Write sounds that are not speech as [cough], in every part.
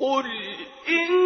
قل إن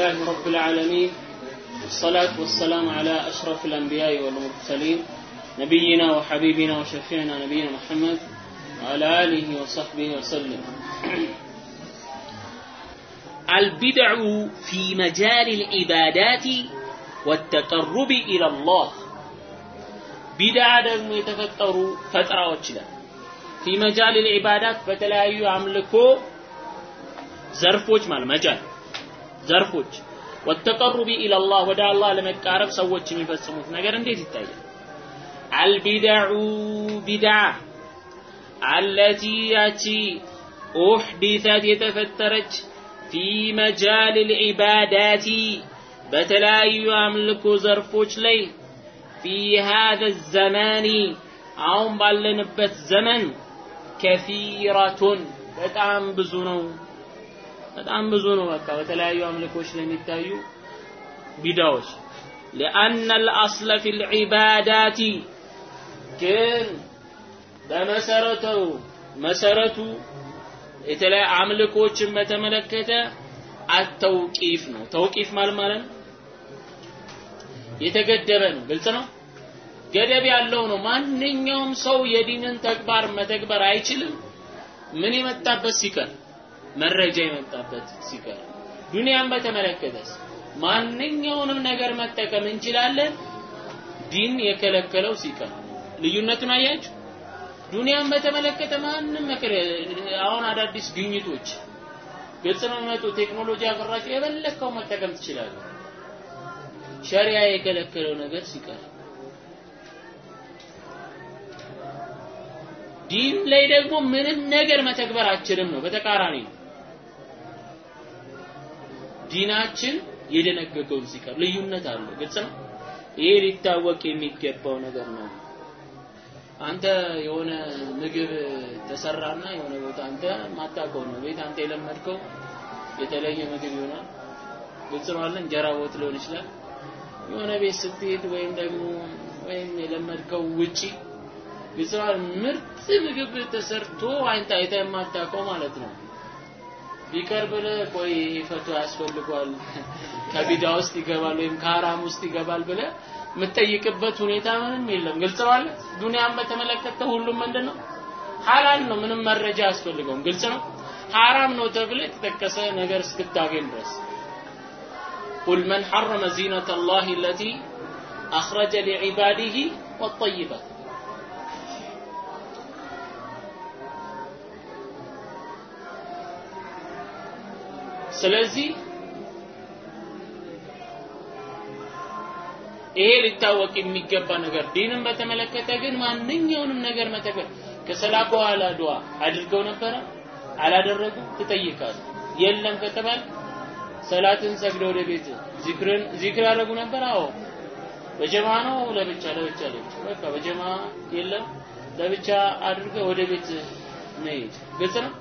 لله رب العالمين والصلاة والسلام على أشرف الأنبياء والمرسلين نبينا وحبيبنا وشفيعنا نبينا محمد وعلى آله وصحبه وسلم البدع في مجال العبادات والتقرب إلى الله بدع ደግሞ የተፈጠሩ ፈጠራዎች ይላል في مجال العبادات በተለያዩ አምልኮ ዘርፎች ማለት መጃል ዘርፎች ወተቀሩቢ ኢለላህ ወደ አላህ ለመቃረብ ሰዎች የሚፈጽሙት ነገር እንዴት ይታያል? አልቢድዑ ቢድዓ አለቲ ያቺ ኡሕዲተት የተፈጠረች ፊ መጃል ልዒባዳቲ በተለያዩ አምልኮ ዘርፎች ላይ ፊ ሃذا ዘማኒ አሁን ባለንበት ዘመን ከፊረቱን በጣም ብዙ ነው። በጣም ብዙ ነው። በቃ በተለያዩ አምልኮች ላይ የሚታዩ ቢዳዎች لأن الأصل في العبادات ግን በመሰረቱ መሰረቱ የተለያዩ አምልኮችን በተመለከተ አተውቂፍ ነው። ተውቂፍ ማለት ማለት ነው የተገደበ ነው። ግልጽ ነው። ገደብ ያለው ነው። ማንኛውም ሰው የዲንን ተግባር መተግበር አይችልም። ምን የመጣበት ሲቀር መረጃ የመጣበት ሲቀር። ዱንያን በተመለከተስ ማንኛውንም ነገር መጠቀም እንችላለን? ዲን የከለከለው ሲቀር። ልዩነቱን አያችሁ? ዱንያን በተመለከተ ማንም መከረ አሁን አዳዲስ ግኝቶች ግልጽ ነው የሚመጡ ቴክኖሎጂ ያፈራቸው የበለከው መጠቀም ትችላለህ ሸሪያ የከለከለው ነገር ሲቀር። ዲን ላይ ደግሞ ምንም ነገር መተግበር አችልም ነው በተቃራኒ ነው ዲናችን የደነገገውን ሲቀር ልዩነት አለው ግልጽ ነው? ይሄ ሊታወቅ የሚገባው ነገር ነው። አንተ የሆነ ምግብ ተሰራና የሆነ ቦታ አንተ ማታውቀው ነው። ቤት አንተ የለመድከው የተለየ ምግብ ይሆናል? ግልጽ ነው አለ እንጀራ ወጥ ሊሆን ይችላል። የሆነ ቤት ስትሄድ ወይም ደግሞ ወይም የለመድከው ውጪ ግልጽ ነው ምርጥ ምግብ ተሰርቶ አንተ አይተህ የማታውቀው ማለት ነው ቢቀርብል ቆይ ፈቶ ያስፈልጓል [laughs] ከቢዳ ውስጥ ይገባል ወይም ከሀራም ውስጥ ይገባል ብለ የምትጠይቅበት ሁኔታ ምንም የለም። ግልጽ ነው አለ። ዱንያን በተመለከተ ሁሉም ምንድን ነው ሀላል ነው። ምንም መረጃ አያስፈልገውም። ግልጽ ነው። ሀራም ነው ተብለ የተጠቀሰ ነገር እስክታገኝ ድረስ ቁል መን ሐረመ ዚነተ አላህ ለቲ አኽረጀ ሊዕባዲሂ ወጠይባት ስለዚህ ይሄ ሊታወቅ የሚገባ ነገር ዲንን በተመለከተ ግን ማንኛውንም ነገር መተግበር። ከሰላት በኋላ ዱዓ አድርገው ነበረ? አላደረጉ ትጠይቃል የለም ከተባል ሰላትን ሰግደው ወደ ቤት ዚክርን ዚክር ያደረጉ ነበር? አዎ። በጀማ ነው? ለብቻ ለብቻ ለብቻ። በቃ በጀማ የለም። ለብቻ አድርገ ወደ ቤት መሄድ ግልጽ ነው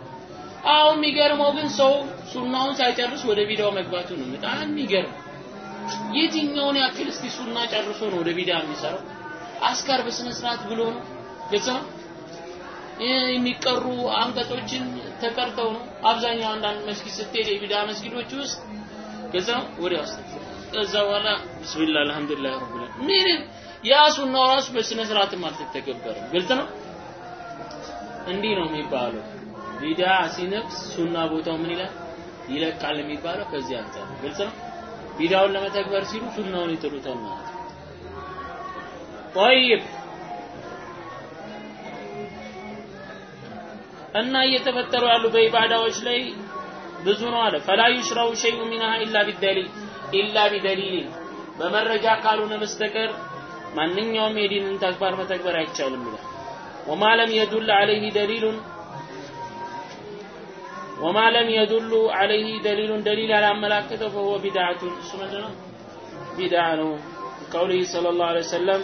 አሁን የሚገርመው ግን ሰው ሱናውን ሳይጨርስ ወደ ቢዳው መግባቱ ነው። በጣም የሚገርም። የትኛውን ያክል እስቲ ሱና ጨርሶ ነው ወደ ቢዳ የሚሰራው? አስካር በስነ ስርዓት ብሎ ነው? ግልጽ ነው? የሚቀሩ አንቀጾችን ተቀርተው ነው? አብዛኛው አንዳንድ መስጊድ ስትሄድ የቢዳ መስጊዶች ውስጥ ግልጽ ነው? ከዛ በኋላ ቢስሚላህ አልহামዱሊላህ ረብል ምንም። ያ ሱናው ራሱ በስነ ስርዓትም አልተተገበረም። ግልጽ ነው? እንዲህ ነው የሚባለው ቢዳ ሲነቅስ ሱና ቦታው ምን ይላል? ይለቃል የሚባለው ከዚህ አንጻር ግልጽ ነው። ቢዳውን ለመተግበር ሲሉ ሱናውን ይጥሉታል ማለት ነው። እና እየተፈጠሩ ያሉ በኢባዳዎች ላይ ብዙ ነው አለ። ፈላ ዩሽራው ሸይኡ ሚንሃ ኢላ ቢደሊል ኢላ ቢደሊል። በመረጃ ካልሆነ በስተቀር ማንኛውም የዲንን ተግባር መተግበር አይቻልም ይላል። ወማለም የዱል ዐለይህ ደሊሉን ወማ ለም የዱሉ ዐለይሂ ደሊሉን ደሊል ያላመላከተው ፈሁወ ቢድዓቱን እሱ ምንድን ነው ቢድዓ ነው قوله صلى الله عليه وسلم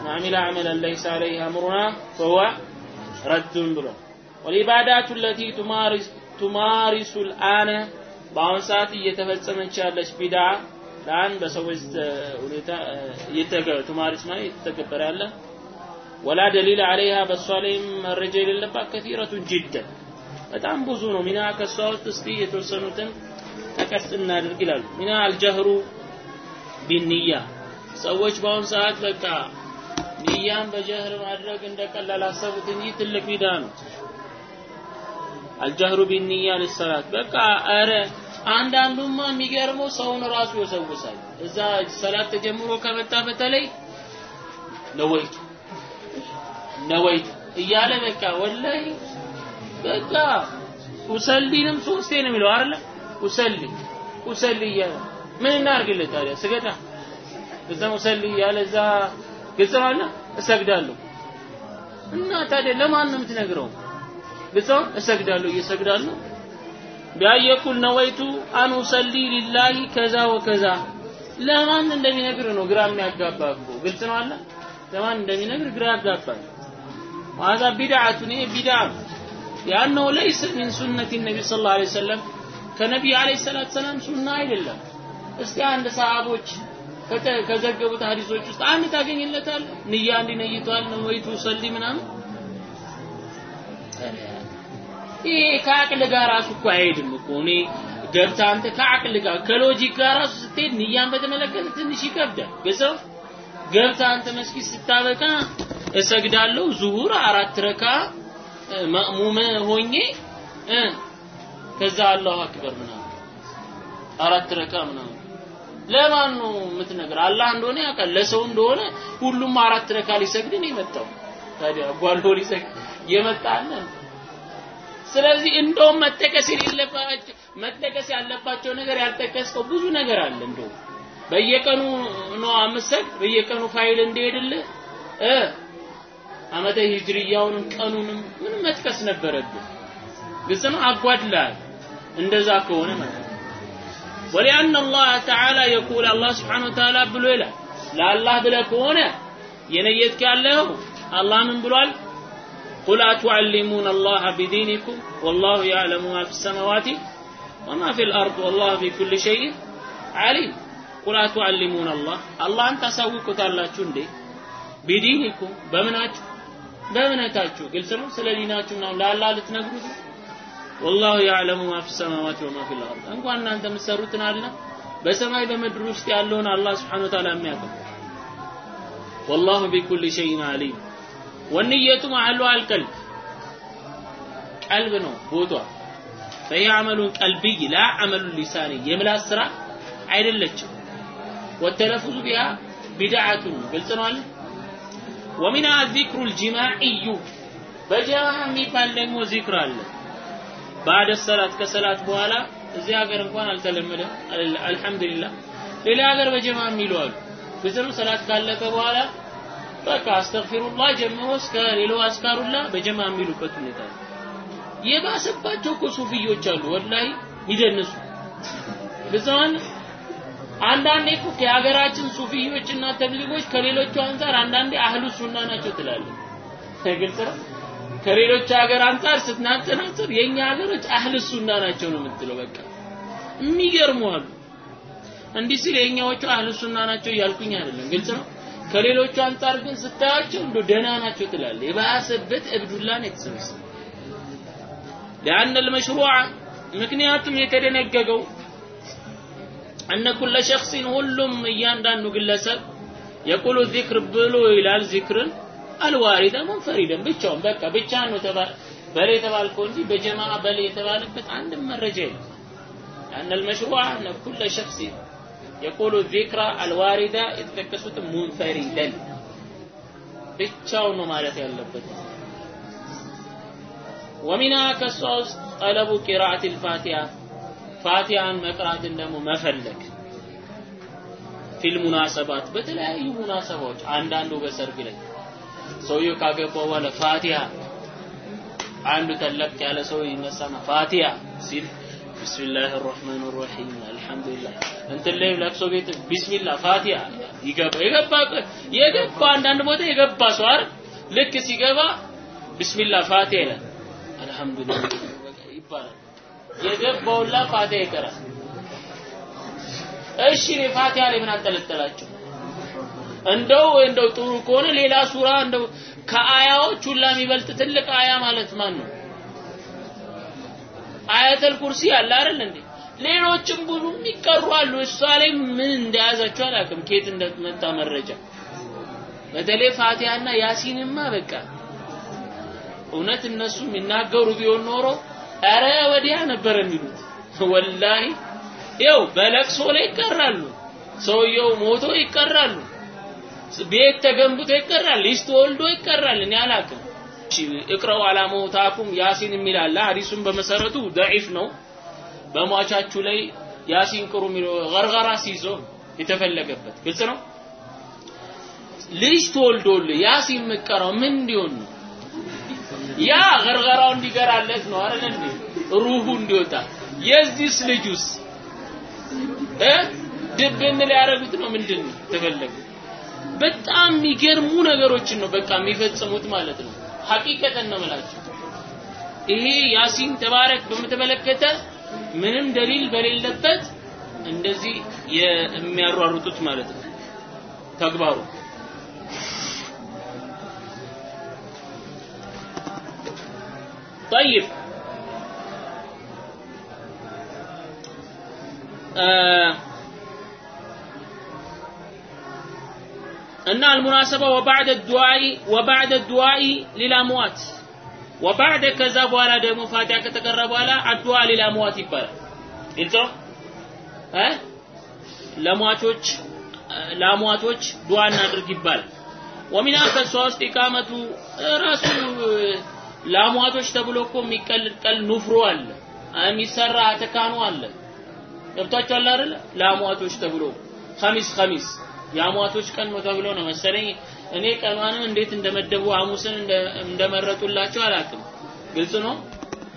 من عمل عملا ليس عليه أمرنا فهو رد ብሏል والعبادات التي تمارس تمارس الآن በአሁን ሰዓት እየተፈጸመች ያለች ቢድዓ ለአንድ በሰዎች ሁኔታ ቱማሪስ ማለት እየተተገበረ ያለ ወላ ደሊል አለይሃ በእሷ ላይም መረጃ የሌለባት ከቲረቱን ጅደን በጣም ብዙ ነው። ሚና ከእሷ ውስጥ እስቲ የተወሰኑትን ጠቀስ እናድርግ ይላሉ። ሚና አልጀህሩ ቢንያ ሰዎች በአሁን ሰዓት በቃ ንያን በጀህር ማድረግ እንደቀላል አሰቡት እንጂ ትልቅ ቢዳ ነው። አልጀህሩ ቢንያ ሊሰላት በቃ አረ አንዳንዱማ የሚገርመው ሰውን ራሱ ይወሰውሳል። እዛ ሰላት ተጀምሮ ከመጣ በተለይ ነወይቱ ነወይቱ እያለ በቃ ወላይ በቃ ኡሰሊንም ሶስቴ ነው የሚለው አይደለ? ኡሰሊ ኡሰሊ እያለ ምን እናርግልህ ታዲያ? ስገዳ እዛም ኡሰሊ እያለ እዛ ግልጽ ነው አለ እሰግዳለሁ። እና ታዲያ ለማን ነው የምትነግረው? ግልጽ እሰግዳለሁ፣ እየሰግዳለሁ ቢያየኩል ነወይቱ አን ኡሰሊ ሊላሂ ከዛ ወከዛ ለማን እንደሚነግር ነው ግራ የሚያጋባ ግልጽ ነው አለ ለማን እንደሚነግር ግራ ያጋባል። ዋዛ ቢድዓቱን ይሄ ቢድዓ ነው لأنه ليس من سنة النبي صلى الله عليه وسلم كنبي عليه الصلاة والسلام سنة አይደለም እስቲ አንድ ሰሃቦች ከዘገቡት ሐዲሶች ውስጥ አንድ ታገኝለታል ንያ እንዲነይቷል ነው ወይቱ ሰሊ ምናምን ይሄ ከአቅል ጋር ራሱ እኮ አይሄድም እኮ እኔ ገብታ አንተ ከአቅል ጋር ከሎጂክ ጋር ራሱ ስትሄድ ንያን በተመለከተ ትንሽ ይከብዳል ገሰው ገብታ አንተ መስጊድ ስታበቃ እሰግዳለሁ ዙሁር አራት ረካ ማእሙም ሆኜ ከዛ አላሁ አክበር ምናምን አራት ረካ ምናምን ለማን ነው የምትነግር? አላህ እንደሆነ ያውቃል። ለሰው እንደሆነ ሁሉም አራት ረካ ሊሰግድ ነው የመጣው። ታዲያ ጓሎ ሊሰግድ የመጣለ ስለዚህ እንደውም መጠቀስ የሌለባቸው መጠቀስ ያለባቸው ነገር ያልጠቀስከው ብዙ ነገር አለ። እንደውም በየቀኑ ነው አምሰግ በየቀኑ ፋይል እንደሄድልህ እ አመተ ሂጅሪያውንም ቀኑንም ምን መጥቀስ ነበረብህ? ግልጽ ነው። አጓድላል እንደዛ ከሆነ ማለት ነው። ولأن الله تعالى يقول الله سبحانه وتعالى ብሎ ይላል ለአላህ ብለህ ከሆነ የነየትክ ያለው አላህ ምን ብሏል? قل أتعلمون الله بدينكم والله يعلم ما في السماوات وما في الأرض والله بكل شيء عليم قل أتعلمون الله الله أنت ታሳውቁታላችሁ እንዴ ቢዲኒኩም በምናችሁ በእምነታችሁ ግልጽ ነው? ስለ ዲናችሁ ምናምን ለአላህ ልትነግሩት ወላሁ ያዕለሙ ማ ፊ ወማ ፊ ልአርድ። እንኳን እናንተ የምትሰሩትን አለ በሰማይ በምድር ውስጥ ያለውን አላህ ስብሓን ወተዓላ የሚያውቀው። ወላሁ ቢኩል ሸይን አሊም ወንየቱ ማዕሉ አልቀልብ። ቀልብ ነው ቦቷ። ፈሂ አመሉን ቀልብይ ላ አመሉ ሊሳኒ የምላስ ስራ አይደለችም። ወተለፉዙ ቢሃ ቢድዓቱን ግልጽ ነው አለ ወሚና ዚክሩል ጂማዕዩ በጀማዕ የሚባል ደግሞ ዚክር አለ። ባደ ሰላት ከሰላት በኋላ እዚህ ሀገር እንኳን አልተለመደም። አልሐምዱሊላህ ሌላ ሀገር በጀማ የሚሉ አሉ። ፍጥሩ ሰላት ካለፈ በኋላ በቃ አስተግፊሩላህ ጀምሮ እስከ ሌላው አስካሩላ በጀማዕ የሚሉበት ሁኔታ ነው። የባሰባቸው እኮ ሱፊዮች አሉ ወላሂ ይደንሱ ብዛዋን አንዳንዴ እኮ የሀገራችን ሱፊዮችና ተብሊጎች ከሌሎቹ አንፃር አንዳንዴ አህሉ ሱና ናቸው ትላለህ። ግልጽ ነው። ከሌሎች ሀገር አንፃር ስትናጠናጽር የኛ ሀገሮች አህል ሱና ናቸው ነው የምትለው። በቃ የሚገርሙ አሉ። እንዲህ ሲል የኛዎቹ አህል ሱና ናቸው እያልኩኝ አይደለም፣ ግልጽ ነው። ከሌሎቹ አንፃር ግን ስታያቸው እንዶ ደህና ናቸው ትላለህ። የባሰበት እብዱላ የተሰበሰበ ሊአነ ልመሽሩዓ ምክንያቱም የተደነገገው أن كل شخص ሁሉም እያንዳንዱ ግለሰብ የቁሉ ዚክር ብሎ ይላል ዚክርን አልዋሪደ ሙንፈሪደን ብቻውን በቃ ብቻ ነው ተባለ በለ የተባልከው እንጂ በጀማ በለ የተባለበት አንድም መረጃ የለም أن المشروع أن كل شخص يقول الذكر الواردة የተጠቀሱት ሙንፈሪደን ብቻውን ነው ማለት ያለበት ومنها ከሷ ውስጥ ጠለቡ ቂራአት الفاتحة ፋቲሃን መቅራትን ደግሞ መፈለግ። ፊል ሙናሰባት በተለያዩ ሙናሰባዎች አንዳንዱ በሰርግ ላይ ሰውየው ካገባ በኋላ ፋቲሃ አንዱ ተለቅ ያለ ሰው ይነሳና ፋቲሃ ሲል ቢስሚላህ الرحمن الرحيم الحمد እንትን ላይ ለቅሶ ቤት ቢስሚላህ ፋቲሃ ይገባ የገባ የገባ አንዳንድ ቦታ የገባ ሰው አይደል? ልክ ሲገባ ቢስሚላህ ፋቲሃ ይላል። አልሐምዱሊላህ ይባላል። የገባውላ ፋቲሃ ይቀራል እሺ እኔ ፋቲሃ ላይ ምን አንጠለጠላችሁ እንደው እንደው ጥሩ ከሆነ ሌላ ሱራ እንደው ከአያዎች ሁላ የሚበልጥ ትልቅ አያ ማለት ማን ነው? አያተል ኩርሲ አለ አይደል እንዴ? ሌሎችም ብዙ የሚቀሩ አሉ። እሷ ላይ ምን እንደያዛቸው አላውቅም፣ ከየት እንደመጣ መረጃ። በተለይ ፋቲሃና ያሲንማ በቃ እውነት እነሱ የሚናገሩ ቢሆን ኖሮ ኧረ ወዲያ ነበር የሚሉት። ወላሂ ይኸው በለቅሶ ላይ ይቀራሉ። ሰውየው ሞቶ ይቀራሉ። ቤት ተገንብቶ ይቀራል፣ ሊስት ወልዶ ይቀራል። እኔ አላውቅም። እቅረው አላ መውታኩም ያሲን የሚል አለ። ሐዲሱን በመሰረቱ ደዒፍ ነው። በሟቻችሁ ላይ ያሲን ቅሩ የሚለው ገርገራ ሲይዞ የተፈለገበት ግልጽ ነው። ልጅ ተወልዶልህ ያሲን የምትቀራው ምን እንዲሆን ነው? ያ ገርገራው እንዲገራለት ነው አይደል እንዴ? ሩሁ እንዲወጣ የዚህስ ልጁስ እ ድብን ሊያረጉት ነው ምንድን ነው ተፈለገ? በጣም የሚገርሙ ነገሮችን ነው በቃ የሚፈጽሙት ማለት ነው። ሐቂቀተን ነው የምላችሁ። ይሄ ያሲን ተባረክ በምትመለከተ ምንም ደሊል በሌለበት እንደዚህ የሚያሯሩጡት ማለት ነው ተግባሩ። طيب آه እና አልሙናሰባ ወባዕደ ዱዓኢ ወባዕደ ዱዓኢ ሊልአምዋት ወባዕደ ከዛ በኋላ ደግሞ ፋቲሃ ከተቀረ በኋላ አዱዓ ሊልአምዋት ይባላል። ግልጽ ነው እ ለሟቾች ለአሟቶች ዱዓ እናድርግ ይባላል። ወሚና ከሷ ውስጥ ኢቃመቱ ራሱ ለአሟቶች ተብሎ እኮ የሚቀልቀል ኑፍሮ አለ፣ የሚሰራ ተካኑ አለ። ገብቷችኋል አይደል? ለአሟቶች ተብሎ ኸሚስ ኸሚስ የአሟቶች ቀን ነው ተብሎ ነው መሰለኝ። እኔ ቀኗንም እንዴት እንደመደቡ ሐሙስን እንደመረጡላቸው አላቅም። ግልጽ ነው።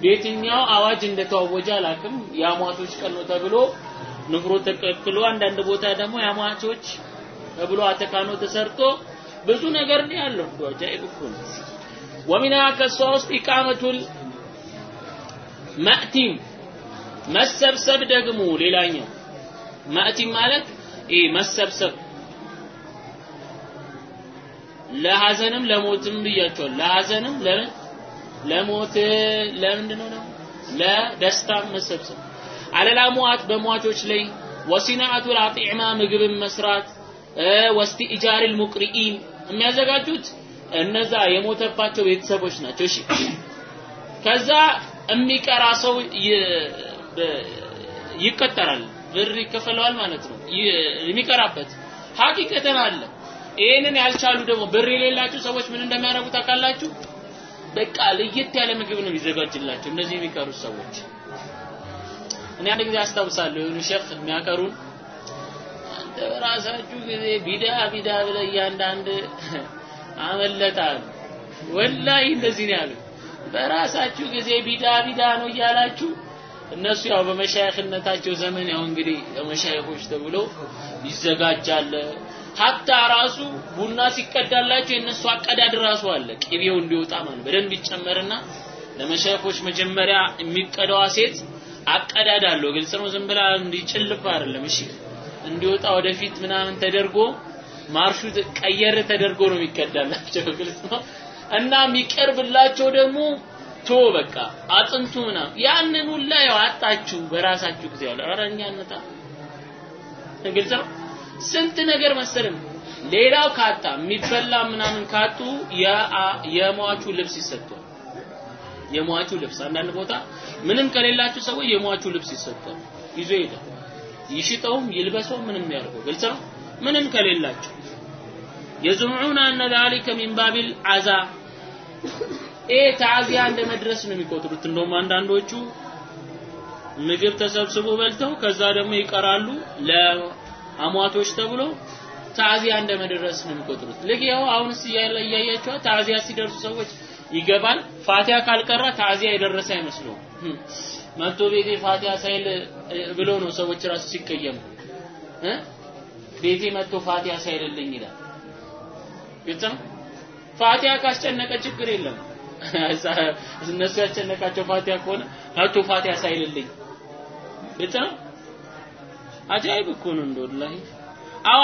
በየትኛው አዋጅ እንደተዋወጀ አላቅም። የአሟቶች ቀን ነው ተብሎ ንፍሮ ተቀቅሎ፣ አንዳንድ ቦታ ደግሞ የአሟቶች ተብሎ አተካኖ ተሰርቶ ብዙ ነገር ነው ያለው። አጃኢብ እኮ ነው። ወሚና ከሷ ውስጥ ኢቃመቱል ማእቲም መሰብሰብ ደግሞ ሌላኛው ማእቲም ማለት ይሄ መሰብሰብ። ለሐዘንም ለሞትም ብያቸዋል። ለሐዘንም ለምን? ለሞት ለምንድን ነው? ለደስታም መሰብሰብ። አለላሙአት በሟቾች ላይ ወሲናአቱ አጢዕማ ምግብን መስራት ወስቲኢጃሪል ሙቅሪኢን የሚያዘጋጁት እነዛ የሞተባቸው ቤተሰቦች ናቸው። እሺ ከዛ የሚቀራ ሰው ይቀጠራል፣ ብር ይከፈለዋል ማለት ነው። የሚቀራበት ሀቂቀተን አለ። ይህንን ያልቻሉ ደግሞ ብር የሌላቸው ሰዎች ምን እንደሚያደርጉ ታውቃላችሁ? በቃ ለየት ያለ ምግብ ነው የሚዘጋጅላቸው እነዚህ የሚቀሩት ሰዎች። እኔ አንድ ጊዜ አስታውሳለሁ የሆኑ ሼክ የሚያቀሩን አንተ በራሳችሁ ጊዜ ቢዳ ቢዳ ብለህ እያንዳንድ አመለጣሉ። ወላሂ እንደዚህ ነው ያሉ። በራሳችሁ ጊዜ ቢዳ ቢዳ ነው እያላችሁ እነሱ ያው በመሻይኽነታቸው ዘመን ያው እንግዲህ መሻይኾች ተብሎ ይዘጋጃል። ሀታ ራሱ ቡና ሲቀዳላቸው የነሱ አቀዳድ ራሱ አለ። ቅቤው እንዲወጣ ማለት በደንብ ይጨመርና ለመሻይኾች መጀመሪያ የሚቀዳዋ ሴት አቀዳድ አለው። ግልጽ ነው። ዝም ብላ እንዲጭልፍ አይደለም። እሺ እንዲወጣ ወደፊት ምናምን ተደርጎ ማርሹ ቀየር ተደርጎ ነው የሚቀዳላቸው። [laughs] ግልጽ ነው። እና የሚቀርብላቸው ደግሞ ቶ በቃ አጥንቱ ምናምን ያንን ሁላ ያው አጣችሁ በራሳችሁ ጊዜ ያለ ኧረ እኛ ግልጽ ነው። ስንት ነገር መሰለም ሌላው ካጣ የሚበላ ምናምን ካጡ የሟቹ ልብስ ይሰጧል። የሟቹ ልብስ አንዳንድ ቦታ ምንም ከሌላቸው ሰዎች የሟቹ ልብስ ይሰጧል። ይዞ ይሄዳል። ይሽጠውም ይልበሰው ምንም ያርገው ግልጽ ነው። ምንም ከሌላቸው የዝሙዑነ አነ ዛሊከ ሚን አዛ ይሄ ተዓዚያ እንደ መድረስ ነው የሚቆጥሩት። እንደውም አንዳንዶቹ ምግብ ተሰብስቦ በልተው ከዛ ደግሞ ይቀራሉ አሟቶች ተብሎ ታዚያ እንደመድረስ ነው የሚቆጥሩት። ልክ ያው አሁንስ እያያቸዋ ታዚያ ሲደርሱ ሰዎች ይገባል። ፋቲያ ካልቀራ ታዚያ የደረሰ አይመስለውም። መጥቶ ቤቴ ፋቲያ ሳይል ብሎ ነው ሰዎች ራሱ ሲቀየሙ ቤቴ መጥቶ ፋቲያ ሳይልልኝ ይላል። ግልጽ ነው። ፋቲያ ካስጨነቀ ችግር የለም። እነሱ ያስጨነቃቸው ፋቲያ ከሆነ አቶ ፋቲያ ሳይልልኝ ግልጽ ነው። አጃይብ እኮ ነው እንደ ወላሂ አው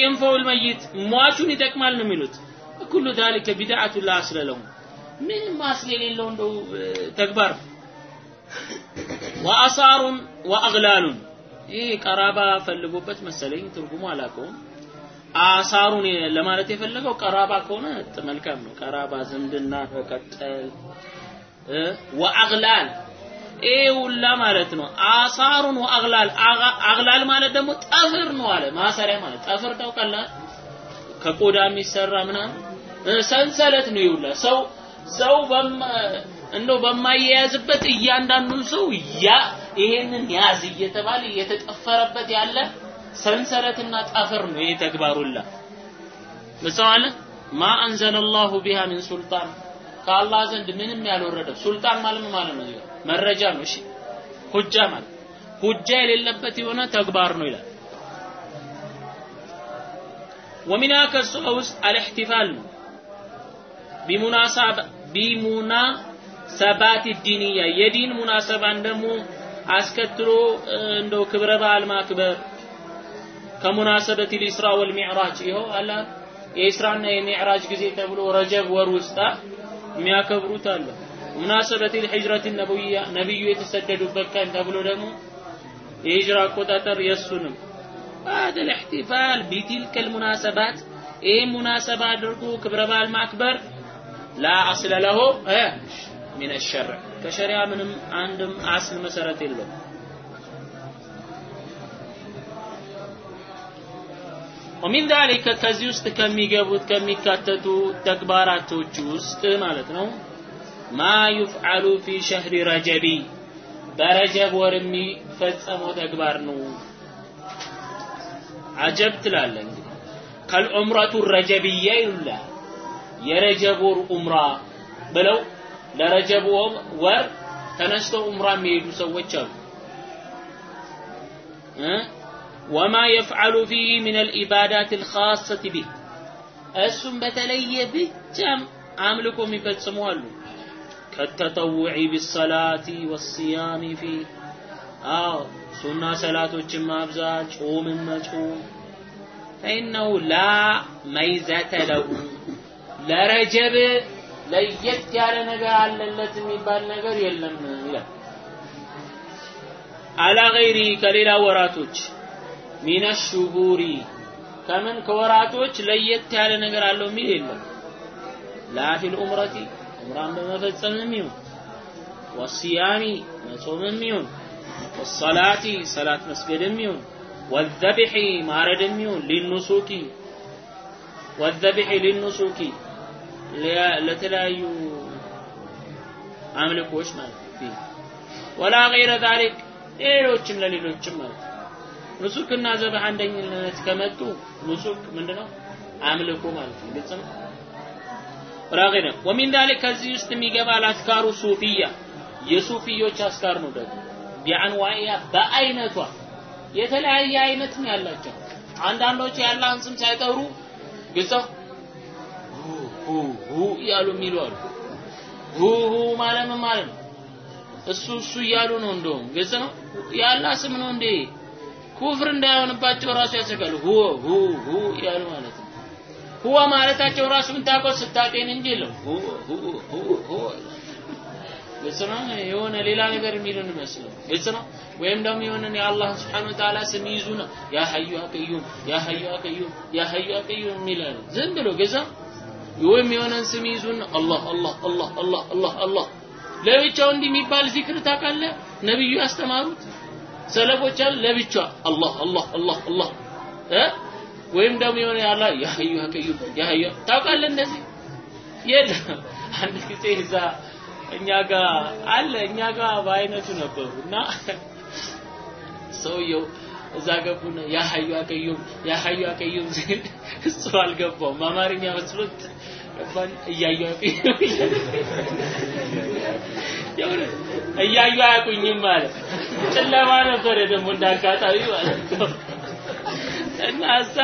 የንፈውል መይት ሟቹን ይጠቅማል ነው የሚሉት። ኩሉ ዛሊከ ቢድዓቱ ላ አስለ ለሁ የሌለው እንደው ተግባር ወአሳሩን ወአግላሉን ይህ ቀራባ ፈልጎበት መሰለኝ ትርጉሙ አላውቀውም። አሳሩን ለማለት የፈለገው ቀራባ ከሆነ መልካም ነው። ቀራባ ዝምድና መቀጠል ወአግላል። ይሄ ሁላ ማለት ነው። አሳሩን ወአግላል። አግላል ማለት ደግሞ ጠፍር ነው አለ። ማሰሪያ ማለት ጠፍር ታውቃለህ? ከቆዳ የሚሰራ ምናምን። ሰንሰለት ነው ይውላ ሰው ሰው እንደው በማያያዝበት እያንዳንዱን ሰው ያ ይሄንን ያዝ እየተባለ እየተጠፈረበት ያለ ሰንሰለትና ጠፍር ነው ይሄ ተግባሩላ ምሳሌ ማ አንዘለ አላሁ ቢሃ ሚን ሱልጣን። ከአላህ ዘንድ ምንም ያልወረደው ሱልጣን ማለት ማለት ነው? መረጃ ነው። እሺ ሁጃ ማለት ሁጃ የሌለበት የሆነ ተግባር ነው ይላል። ወሚና ከሱ ውስጥ አልእህቲፋል ነው። ቢሙናሳባ ቢሙናሰባት ዲንያ። የዲን ሙናሰባን ደግሞ አስከትሎ እንደው ክብረ በዓል ማክበር ከሙናሰበት ልኢስራ ወልሚዕራጅ ይኸው አላ የኢስራና የሚዕራጅ ጊዜ ተብሎ ረጀብ ወር ውስጥ የሚያከብሩት አለ ሙናሰበት ልሂጅረት ነብያ ነብዩ የተሰደዱበት ቀን ተብሎ ደግሞ የሂጅራ አቆጣጠር የእሱንም هذا الاحتفال بتلك المناسبات ايه مناسبة አድርጎ ክብረ በዓል ማክበር ላ አስለ ለሁ من الشرع ከሸሪዓ ምንም አንድም አስል መሰረት የለውም ወሚን ዛሊከ ከዚህ ውስጥ ከሚገቡት ከሚካተቱ ተግባራቶች ውስጥ ማለት ነው ማ ዩፍዓሉ ፊ ሸህሪ ረጀቢ በረጀብ ወር የሚፈጸመው ተግባር ነው። አጀብ ትላለህ እንግዲህ ከልዑምረቱ ረጀብያ ይሉላል። የረጀብ ወር ኡምራ ብለው ለረጀብ ወር ተነስተው ኡምራ የሚሄዱ ሰዎች አሉ እ ወማ የፍዓሉ ፊህ ምን አልኢባዳት ልካሰት ቢህ እሱም በተለየ ብቻም አምልኮ የሚፈጽሙ አሉ ከተጠውዒ ቢሰላቲ ወስያሚ ፊህ አዎ ሱና ሰላቶችን ማብዛት ጾምን መጾም ፈኢነሁ ላ መይዘተ ለሁ ለረጀብ ለየት ያለ ነገር አለለት የሚባል ነገር የለም ይላል አላ ገይሪ ከሌላ ወራቶች ሚነ ሹሁሪ ከምን? ከወራቶች ለየት ያለ ነገር አለው የሚል የለም። ላ ፊል ኡምረቲ ዑምራን በመፈጸምም ይሁን ወሲያሚ መጾምም ይሁን ወሰላቲ ሰላት መስገድም ይሁን ወዘብሒ ማረድም ይሁን ሊኑሱኪ ወዘብሒ ሊኑሱኪ ለተለያዩ አምልኮች ማለት ነው። ወላ ገይረ ዛሊክ ሌሎችም ለሌሎችም ማለት ኑሱክና ዘብህ አንደኝነት ከመጡ ኑሱክ ምንድነው? አምልኮ ማለት ነው። ግልጽ ነው? ገይረ ወሚን ዛሊክ ከዚህ ውስጥ የሚገባ አስካሩ ሱፊያ የሱፊዮች አስካር ነው ደግሞ። ቢአንዋኢያ በአይነቷ የተለያየ አይነት ነው ያላቸው። አንዳንዶች የአላህን ስም ሳይጠሩ ግልጽ ሁ ሁ እያሉ የሚሉ አሉ። ሁ ሁ ማለት ምን ነው? እሱ እሱ እያሉ ነው እንደውም። ግልጽ ነው? የአላህ ስም ነው እንዴ ኩፍር እንዳይሆንባቸው ራሱ ያሰጋሉ ሁ ሁ ሁ እያሉ ማለት ነው። ሁወ ማለታቸው ራሱ ምታውቀው ስታጤን እንጂ ሁ ግልጽ ነው? የሆነ ሌላ ነገር የሚሉን መስለው ግልጽ ነው? ወይም ደግሞ የሆነን የአላህ ስብሓን ወተዓላ ስም ይዙና ያ ሀዩ አቀዩም ያ ሀዩ አቀዩም ያ ሀዩ አቀዩም የሚላሉ ዝም ብሎ ነው? ወይም የሆነን ስም ይዙና አላህ አላህ አላህ አላህ አላህ አላህ ለብቻው እንዲህ የሚባል ዚክር ታውቃለህ? ነብዩ ያስተማሩት ሰለፎች አሉ ለብቻ አላህ አላህ አላህ አላህ። ወይም ደግሞ የሆነ ያላ ያ ሀዩ አቀዩም ያ ሀዩ። ታውቃለህ እንደዚህ? የለም። አንድ ጊዜ እዛ እኛ ጋር አለ እኛ ጋር በአይነቱ ነበሩ እና ሰውየው እዛ ገቡና ያ ሀዩ አቀዩም ያ ሀዩ አቀዩም ሲል እሱ አልገባውም። አማርኛ መስሎት እያዩ አቀዩም እያዩ አያቁኝም ማለት ጨለማ ነበረ ደግሞ እንዳጋጣሚ ማለት ነው። እና እዛ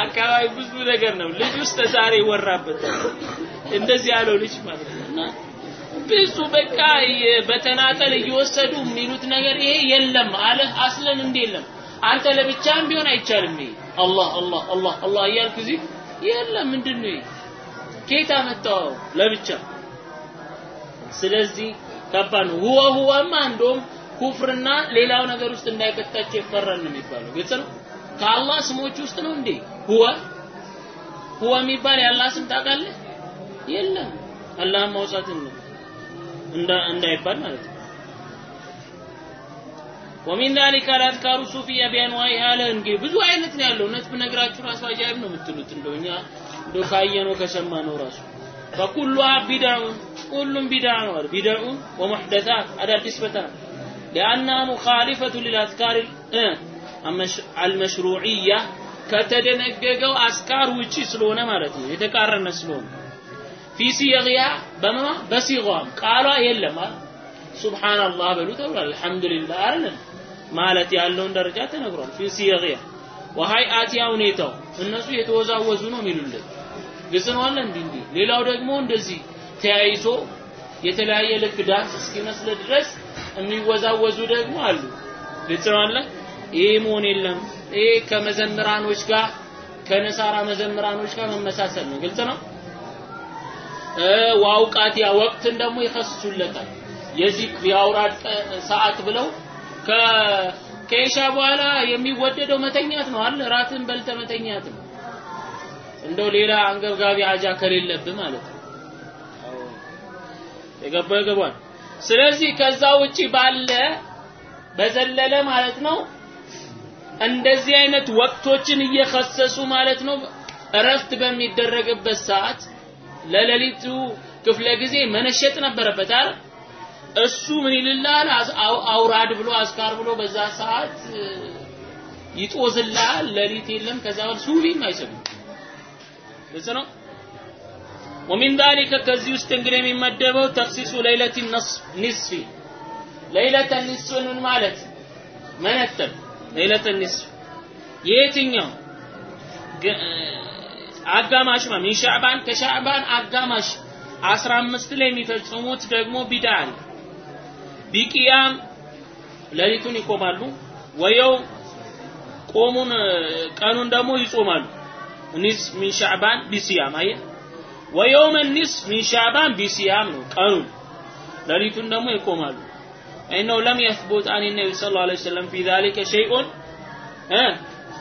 አካባቢ ብዙ ነገር ነው። ልጅ ውስጥ ዛሬ ይወራበታል እንደዚህ ያለው ልጅ ማለት ነው። እና ብዙ በቃ በተናጠል እየወሰዱ የሚሉት ነገር ይሄ የለም አለ። አስለን እንደ የለም? አንተ ለብቻም ቢሆን አይቻልም ይሄ። አላህ አላህ አላህ አላህ እያልክ እዚህ የለም። ምንድን ነው ኬታ መጣው ለብቻ ስለዚህ ከባድ ነው ሁወ ሁወማ እንደውም ኩፍርና ሌላው ነገር ውስጥ እንዳይከታቸው ይፈራል ነው የሚባለው ግልጽ ነው ከአላህ ስሞች ውስጥ ነው እንዴ ሁወ ሁወ የሚባል የአላህ ስም ታውቃለህ የለም አላህን ማውሳት ነው እንዳይባል ማለት ነው ومن ذلك الأذكار الصوفية بأنواعها አለ እንግዲህ ብዙ አይነት ነው ያለው እውነት ብነግራችሁ ራሱ አጃይብ ነው የምትሉት እንደው እኛ እንደው ካየነው ከሰማነው ራሱ فكلها بدع كل بدع بدع ومحدثات. هذا تثبتها لأنها مخالفة للأذكار إيه؟ المشروعية. كتدنققوا أذكار وتشسلونا مالتي يتكارن سلون في سياغيا بما؟ بسيغوام قالوا يلا ما سبحان الله بلو الحمد لله. أعلن مالتي اللون درجات نقرون في سياغيا وهي آتيا ونيتو الناس يتوزعوا وزنو من اللي قصنوا الله دين دين. ሌላው ደግሞ እንደዚህ ተያይዞ የተለያየ ልክ ዳንስ እስኪመስል ድረስ የሚወዛወዙ ደግሞ አሉ። ግልጽ ይሄ መሆን የለም። ይሄ ከመዘምራኖች ጋር ከነሳራ መዘምራኖች ጋር መመሳሰል ነው። ግልጽ ነው? ዋውቃት ያ ወቅትን ደግሞ ይከስሱለታል የዚክር የአውራድ ሰዓት ብለው ከኢሻ በኋላ የሚወደደው መተኛት ነው አለ። ራትን በልተ መተኛት ነው እንደው ሌላ አንገብጋቢ አጃ ከሌለብህ ማለት ነው። የገባው ይገባል ስለዚህ ከዛ ውጪ ባለ በዘለለ ማለት ነው እንደዚህ አይነት ወቅቶችን እየከሰሱ ማለት ነው እረፍት በሚደረግበት ሰዓት ለሌሊቱ ክፍለ ጊዜ መነሸጥ ነበረበት አይደል? እሱ ምን ይልላል? አውራድ ብሎ አስካር ብሎ በዛ ሰዓት ይጦዝላል ሌሊት የለም። ከዛ በኋላ ሱቢም ግልጽ ነው። ወሚን ዛሊከ ከዚህ ውስጥ እንግዲህ የሚመደበው ተክሲሱ ለይለት ኒስፊ ለይለተ ኒስፍን ማለት መነጠል ለይለተ ኒስፍ የየትኛው አጋማሽ ነው። ሚን ሻዕባን ከሻዕባን አጋማሽ 15 ላይ የሚፈጽሙት ደግሞ ቢዳ አለ። ቢቅያም ይቆማሉ፣ ወየው ቆሙን ቀኑን ደግሞ ይጾማሉ። ኒስ ሚን ሻዕባን ቢሲያም አየ ወየውም ኒስ ሚን ሻዕባን ቢሲያም ነው ቀኑን ሌሊቱን ደግሞ ይቆማሉ إنه لم يثبت عن النبي صلى الله عليه وسلم في ذلك شيء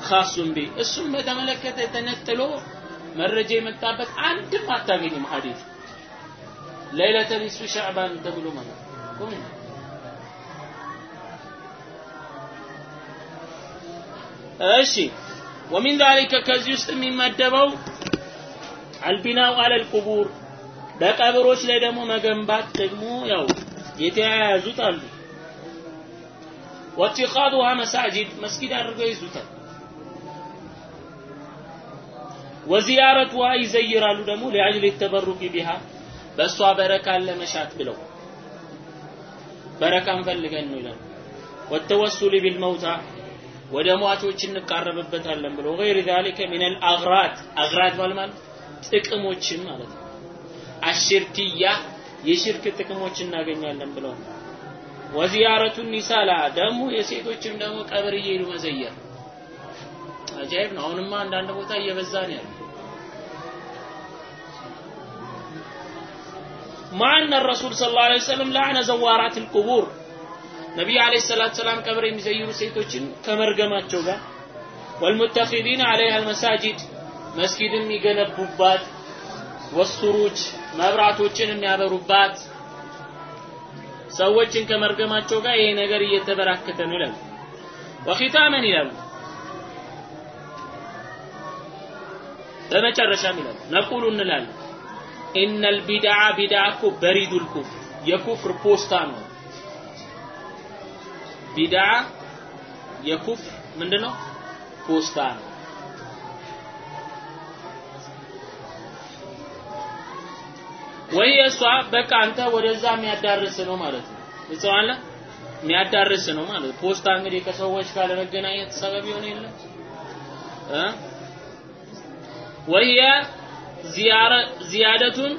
خاص به እሱም በተመለከተ ተነጥሎ መረጃ የመጣበት አንድም አታገኝም ሐዲስ ለይለተ ኒስፍ ሻዕባን ተብሎ ማለት ቁም እሺ ወሚን ዛሊከ ከዚህ ውስጥ የሚመደበው አልቢናው አለል ቁቡር በቀብሮች ላይ ደግሞ መገንባት ደግሞ ያው የተያያዙት አሉ። ወኢትኻዱሃ መሳጅድ መስጊድ አድርገው ይዙታል። ወዚያረቱሃ ይዘይራሉ ደግሞ ሊአጅል ተበሩክ ቢሃ በእሷ በረካን ለመሻት ብለው በረካን ፈልገን ነው ይላል። ወተወሱል ወደ ሟቾች እንቃረብበታለን ብሎ ገይር ዛሊከ ሚነል አግራት አግራት ማለት ጥቅሞችን ማለት ነው። አሽርክያ የሽርክ ጥቅሞች እናገኛለን ብለው ወዚያረቱ ኒሳላ ደግሞ የሴቶችም ደግሞ ቀብር እየሄዱ መዘየር አጃይብ ነው። አሁንማ አንዳንድ ቦታ እየበዛ ነው ያለው። ማዕነ ረሱል ሰለላሁ ዐለይሂ ወሰለም ለዐነ ዘዋራት አልቁቡር ነቢዩ አለይሂ ሰላቱ ሰላም ቀብር የሚዘይሩ ሴቶችን ከመርገማቸው ጋር ወልሙተኺዲን አለይሃ አልመሳጂድ መስጊድም ይገነቡባት ወሱሩጅ መብራቶችን የሚያበሩባት ሰዎችን ከመርገማቸው ጋር ይሄ ነገር እየተበራከተ ነው ይላሉ። ወኺታመን ይላሉ። በመጨረሻም ይላሉ ነቁሉ እንላለን። ኢነል ቢድዓ ቢድዓ እኮ በሪዱል ኩፍር የኩፍር ፖስታ ነው። ቢድዓ የኩፍር ምንድነው? ፖስታ ነው። ወይ እሷ በቃ አንተ ወደዛ የሚያዳርስ ነው ማለት ነው። እጽዋለ? የሚያዳርስ ነው ማለት ፖስታ እንግዲህ ከሰዎች ጋር ለመገናኘት ሰበብ ይሆን የለም። እ? زيارة زيادة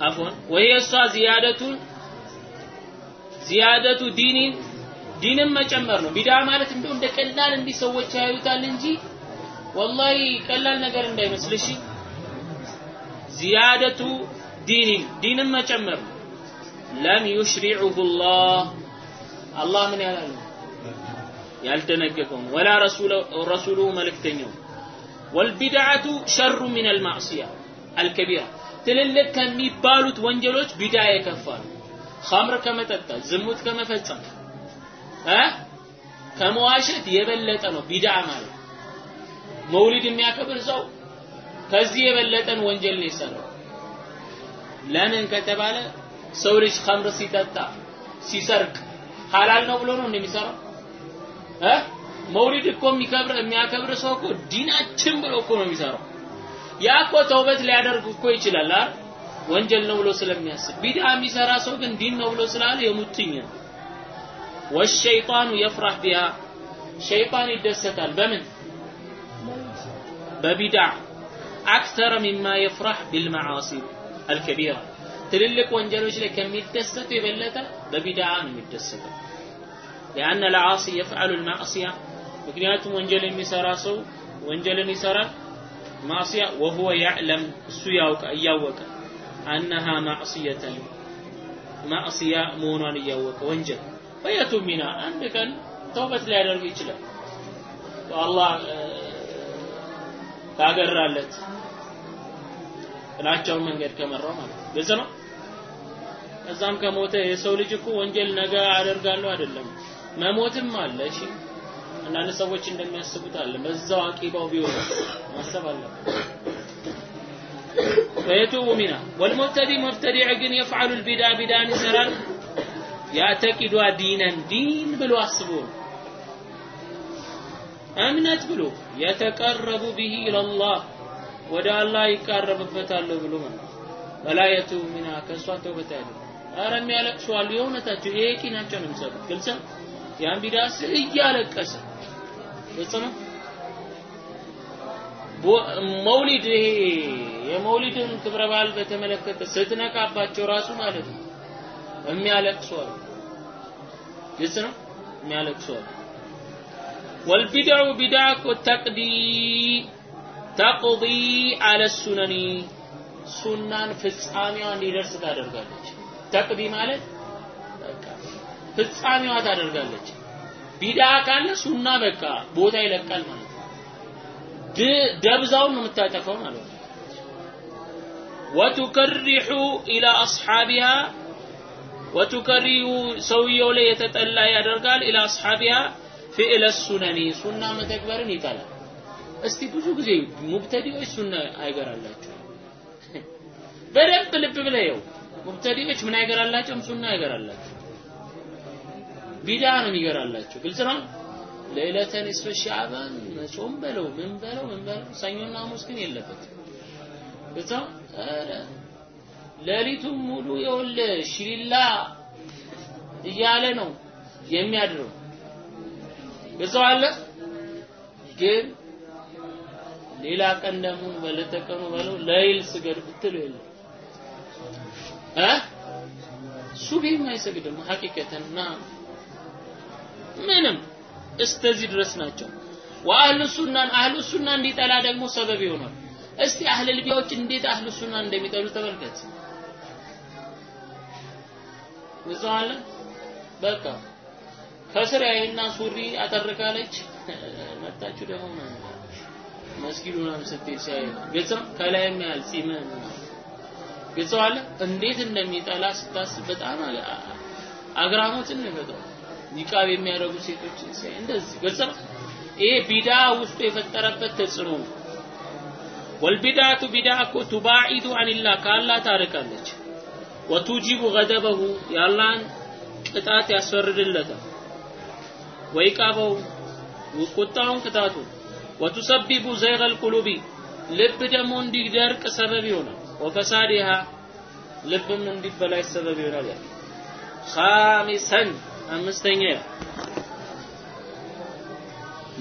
عفوا وهي እሷ زيادة زيادة دين ዲንን መጨመር ነው። ቢዳ ማለት እንደው እንደ ቀላል እንዲህ ሰዎች ያዩታል እንጂ ወላሂ ቀላል ነገር እንዳይመስልሽ። زيادة دين ዲንን መጨመር ነው። لم يشرعه الله አላህ ምን ያላሉ ያልደነገገውም ወላ ረሱሉ መልእክተኛው ወልቢድዓቱ ሸሩ ሚነል ማዕስያ አልከቢራ ትልልቅ ከሚባሉት ወንጀሎች ቢዳ የከፋ ኸምር ከመጠጣት ዝሙት ከመፈጸም እ? ከመዋሸት የበለጠ ነው ቢድዓ ማለት። መውሊድ የሚያከብር ሰው ከዚህ የበለጠን ወንጀል ነው የሰራው። ለምን ከተባለ ሰው ልጅ ኸምር ሲጠጣ ሲሰርቅ ሐላል ነው ብሎ ነው እንደሚሰራው? እ? መውሊድ እኮ የሚከብር የሚያከብር ሰው እኮ ዲናችን ብሎ እኮ ነው የሚሰራው። ያ እኮ ተውበት ሊያደርግ እኮ ይችላል አይደል ወንጀል ነው ብሎ ስለሚያስብ ቢድዓ የሚሰራ ሰው ግን ዲን ነው ብሎ ስላለ የሙጥኝ ነው ወሸይጣኑ የፍራህ ቢሃ ሸይጣን ይደሰታል በምን በቢድዓ አክተረ ሚማ የፍራህ ቢልመዓሲ አልከቢራ ትልልቅ ወንጀሎች ላይ ከሚደሰቱ የበለጠ በቢድዓ ነው የሚደሰተው لأن العاصي يفعل المعصية ምክንያቱም ወንጀል የሚሰራ ሰው ወንጀልን ይሰራል ማዕሲያ وهو يعلم እሱ ያውቃ እያወቀ አነሃ ማዕስየተን ማዕስያ መሆኗን እያወቀ ወንጀል ፈየቱ ሚና አንድ ቀን ተውበት ሊያደርግ ይችላል። አላህ ካገራለት ጥላቻውን መንገድ ከመራው ማለት ግልጽ ነው? ከዛም ከሞተ የሰው ልጅ እኮ ወንጀል ነገ አደርጋለሁ አይደለም። መሞትም አለ። እሺ አንዳንድ ሰዎች እንደሚያስቡት አለ። በዛው አቂባው ቢሆን ማሰብ አለበት። ويتوب منها. والمبتدي مبتدع ግን يفعل البدع بدعን ይሰራል ያተቂዷ ዲነን ዲን ብሎ አስቦ እምነት ብሎ የተቀረቡ ቢሂ ኢለላህ ወደ አላህ ይቃረብበታለሁ ብሎ ወላ የቱብ ሚና ከእሷ ተውበት ያለ አረ የሚያለቅሱ አሉ። የእውነታቸው ይሄ ቂናቸው ነው የሚሰሩት። ግልጽ ያን ቢዳስ እያለቀሰ ግልጽ ነው? መውሊድ ይሄ የመውሊድን ክብረ በዓል በተመለከተ ስትነቃባቸው ራሱ ማለት ነው የሚያለቅሱ አሉ። ግልጽ ነው የሚያለቅሱ አሉ። ወልቢድዑ ቢድዓ ተቅዲ ተቅዲ አለ ሱነኒ ሱናን ፍጻሜዋ እንዲደርስ ታደርጋለች። ተቅዲ ማለት ፍጻሜዋ ታደርጋለች። ቢዳ ካለ ሱና በቃ ቦታ ይለቃል ማለት ነው። ደብዛውን ነው የምታጠፋው ማለት ነው። ወቱከሪሑ ኢላ አስሓቢሃ ወቱከሪሁ ሰውየው ላይ የተጠላ ያደርጋል። ኢላ አስሓቢሃ ፊዕለ ሱነኒ ሱና መተግበርን ይጠላል። እስቲ ብዙ ጊዜ ሙብተዲዎች ሱና አይገራላቸው። በደንብ ልብ ብለየው። ሙብተዲዎች ምን አይገራላቸውም? ሱና አይገራላቸው። ቢዳ ነው የሚገራላቸው። ግልጽ ነው? ለይለተ ኒስፈ ሻዕባን መጾም በለው ምን በለው ምን በለው ሰኞና ሐሙስ ግን የለበትም ነው ሌሊቱን ሙሉ የወለ ሽሊላ እያለ ነው የሚያድረው። ግልጽ አለ? ግን ሌላ ቀን ደግሞ በለተቀኑ በለው ለይል ስገድ ብትሉ የለም። እ? ሱብሂም አይሰግድም ሐቂቀተና ምንም እስተዚህ ድረስ ናቸው። ወአህሉ ሱናን አህሉ ሱና እንዲጠላ ደግሞ ሰበብ ይሆናል እስቲ አህለ ልቢያዎች እንዴት አህሉ ሱና እንደሚጠሉ ተመልከት። ይዘዋለ በቃ ከስር ሱሪ አጠርቃለች [laughs] መጣችሁ ደግሞ መስጊዱ ምናምን ስትሄድ ሲያይ ግልጽ ከላይም ያህል ጺምን ግልጽ አለ? እንዴት እንደሚጠላ ስታስብ በጣም አግራሞትን ነው የሚፈጥረው። ኒቃብ የሚያደርጉ ሴቶችን ሲያይ እንደዚህ ግልጽ ነው? ይሄ ቢዳ ውስጡ የፈጠረበት ተጽዕኖ ወልቢዳቱ ቢዳ እኮ ቱባዒዱ አኒላህ ከአላህ ታርቃለች። ወቱጂቡ ገደበሁ የአላህን ቅጣት ያስፈርድለታል። ወይቃበው ቁጣውን ቅጣቱን ወቱሰቢቡ ዘይገል ቁሉቢ ልብ ደግሞ እንዲደርቅ ሰበብ ይሆናል። ወፈሳዲሃ ልብም እንዲበላሽ ሰበብ ይሆናል ያለ ኻሚሰን አምስተኛ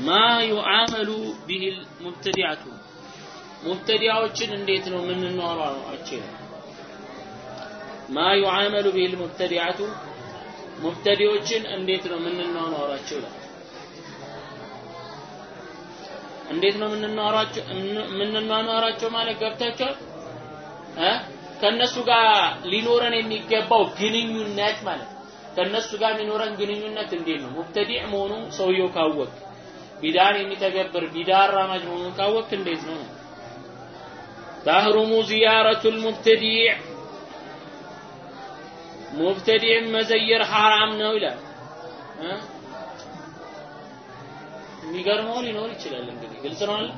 ማ ዩዓመሉ ቢሂል ሙብተዲዓቱ ሙብተዲያዎችን እንዴት ነው የምንኗሯቸው ማ ዩዓመሉ ቢሂል ሙብተዲዓቱ? ሙብተዲዎችን እንዴት ነው የምንኗኗራቸው እንዴት ነው የምንኗኗራቸው ማለት ገብታችኋል? እ? ከነሱ ጋር ሊኖረን የሚገባው ግንኙነት ማለት ከነሱ ጋር የሚኖረን ግንኙነት እንዴት ነው? ሙብተዲዕ መሆኑ ሰውየው ካወቅ ቢዳን የሚተገብር ቢዳ አራማጅ መሆኑን ካወቅ እንዴት ነው تحرم زيارة المبتدع مبتدع መዘየር ሐራም ነው ይላል የሚገርመው ሊኖር ይችላል እንግዲህ ግልጽ ነው አለ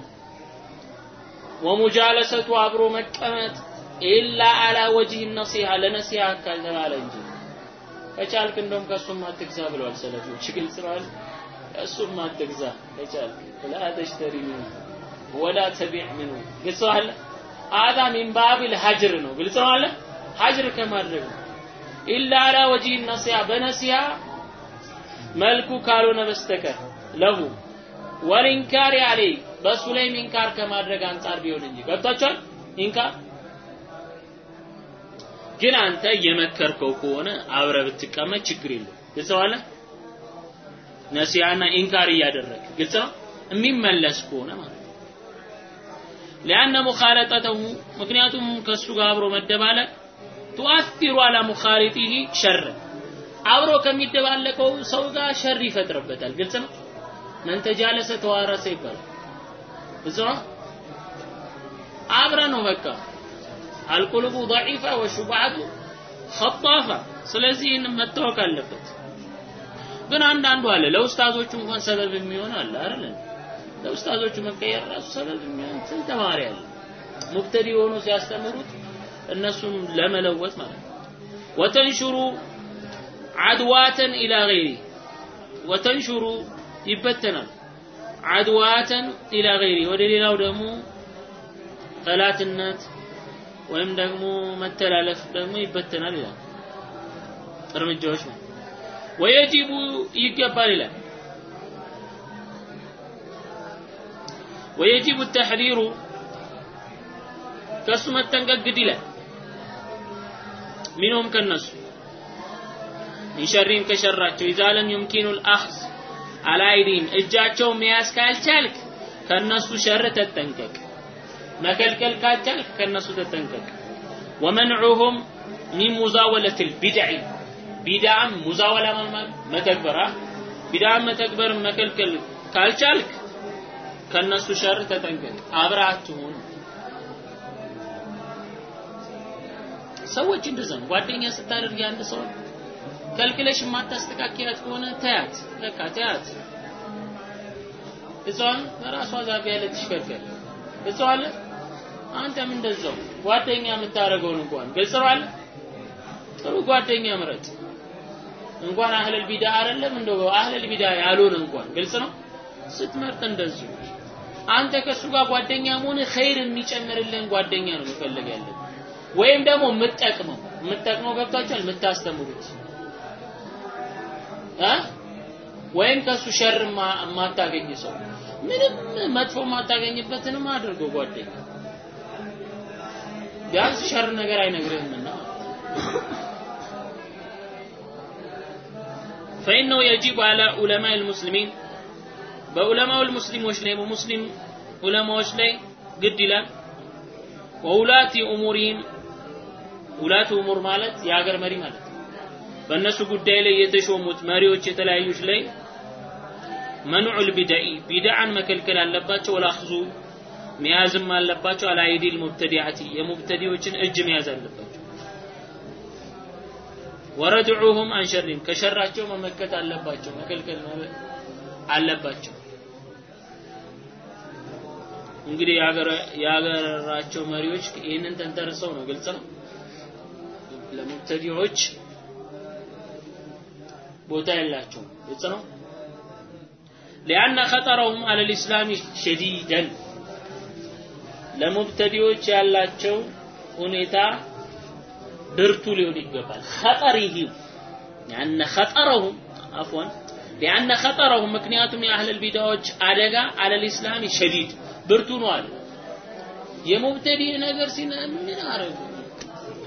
ወሙጃለሰቱ አብሮ መቀመጥ ኢላ አላ ወጅህ ነሲሃ ለነሲሃ ካልተባለ እንጂ ከቻልክ እንደውም ከሱም አትግዛ ብለዋል ሰለፎች ግልጽ ነው አለ እሱም አትግዛ ከቻልክ ላ ተሽተሪ ሚኑ ወላ ተቢዕ ሚኑ ግልጽ ነው አለ አዳ ሚን ባቢል ሀጅር ነው። ግልጽ ነው አለ ሀጅር ከማድረግ ነው። ኢላ አላ ወጅህ ነሲሃ በነሲሃ መልኩ ካልሆነ በስተቀር له والإنكار عليه በሱ ላይ ኢንካር ከማድረግ አንጻር ቢሆን እንጂ። ገብቷቸዋል ኢንካር ግን አንተ እየመከርከው ከሆነ አብረህ ብትቀመጥ ችግር የለው ግልጽ ነው አለ ነሲያና ኢንካር እያደረግ ግልጽ ነው? የሚመለስ ከሆነ ማለት ነው لأن مخالطته ምክንያቱም ከሱ ጋር አብሮ መደባለቅ تؤثر على مخالطه شر አብሮ ከሚደባለቀው ሰው ጋር ሸር ይፈጥርበታል ግልጽ ነው መን ተጃለሰ ተዋረሰ ይባላል እዛ አብረ ነው በቃ አልቁልቡ ضعيفة ወሹባቱ خطافة ስለዚህ ይህን መታወቅ አለበት ግን አንዳንዱ አለ ለኡስታዞቹ እንኳን ሰበብ የሚሆን አለ አይደል ለኡስታዞቹ መቀየር ራሱ ሰበብ ስንት ተማሪ አለ ሙብተዲ ሆኖ ሲያስተምሩት እነሱም ለመለወጥ ማለት ነው። ወተንሽሩ አድዋተን ኢላ ገይሪ። ወተንሽሩ ይበተናል። አድዋተን ኢላ ገይሪ። ወደ ሌላው ደግሞ ጠላትነት ወይም ደግሞ መተላለፍ ደግሞ ይበተናል ይላል። እርምጃዎች ነው። ወየጂቡ ይገባል ይላል ويجب التحذير ከሱ መጠንቀቅ ግድ ይላል منهم ከነሱ من شرهم ከሸራቸው إذا لم يمكن الأخذ على أيديهم እጃቸው መያዝ ካልቻልክ ከነሱ ሸር ተጠንቀቅ መከልከል ካልቻልክ ከነሱ ተጠንቀቅ ومنعهم من مزاولة البدع ቢድዓም مزاولة ማለት መተግበር ቢድዓም መተግበር መከልከል ካልቻልክ ከነሱ ሸር ተጠንቀቅ አብረህ አትሁን ሰዎች እንደዛ ነው። ጓደኛ ስታደርግ አንድ ሰው ከልክለሽ የማታስተካክያት ከሆነ ተያት በቃ ተያት። እሷን በራሷ ዛቢያ ያለ ትሽከርከር እሷ አለ አንተም እንደዛው። ጓደኛ የምታደርገውን እንኳን አለ። ጥሩ ጓደኛ ምረጥ። እንኳን አህለል ቢዳ አይደለም እንደው አህለል ቢዳ ያልሆነ እንኳን ግልጽ ነው። ስትመርጥ እንደዚሁ አንተ ከሱ ጋር ጓደኛ መሆን ኸይር የሚጨምርልን ጓደኛ ነው መፈለግ ያለብን ወይም ደግሞ የምትጠቅመው የምትጠቅመው ገብቷችኋል የምታስተምሩት እ ወይም ከሱ ሸር የማታገኝ ሰው ምንም መጥፎ የማታገኝበትንም አድርገው ጓደኛ ቢያንስ ሸር ነገር አይነግርህምና فإنه يجب على علماء المسلمين በዑለማው ሙስሊሞች ላይ በሙስሊም ዑለማዎች ላይ ግድ ይላል። وولاة أمورهم ولاة أمور ማለት የሀገር መሪ ማለት ነው። በእነሱ ጉዳይ ላይ የተሾሙት መሪዎች የተለያዩች ላይ منع البدع ቢድዓን መከልከል አለባቸው والأخذ መያዝም አለባቸው አላይዲል ሙብተዲዓቲ የሙብተዲዎችን እጅ መያዝ አለባቸው። ወረድዑሁም አንሸሪም ከሸራቸው መመከት አለባቸው መከልከል አለባቸው እንግዲህ የሀገራቸው መሪዎች ይህንን ተንተርሰው ነው ግልጽ ነው። ለሙብተዲዎች ቦታ የላቸውም። ግልጽ ነው። ሊአነ ኸጠረሁም አለ ሸዲደን ለሙብተዲዎች ያላቸው ሁኔታ ብርቱ ሊሆን ይገባል። ኸጠሪሂም ሊአነ ኸጠረሁም አፍዋን ሊአነ ኸጠረሁም ምክንያቱም የአህለል ቢዳዎች አደጋ አለ ልእስላም ሸዲድ ብርቱ ነው አለ። የሙብተዲ ነገር ሲነ ምን አረጉ?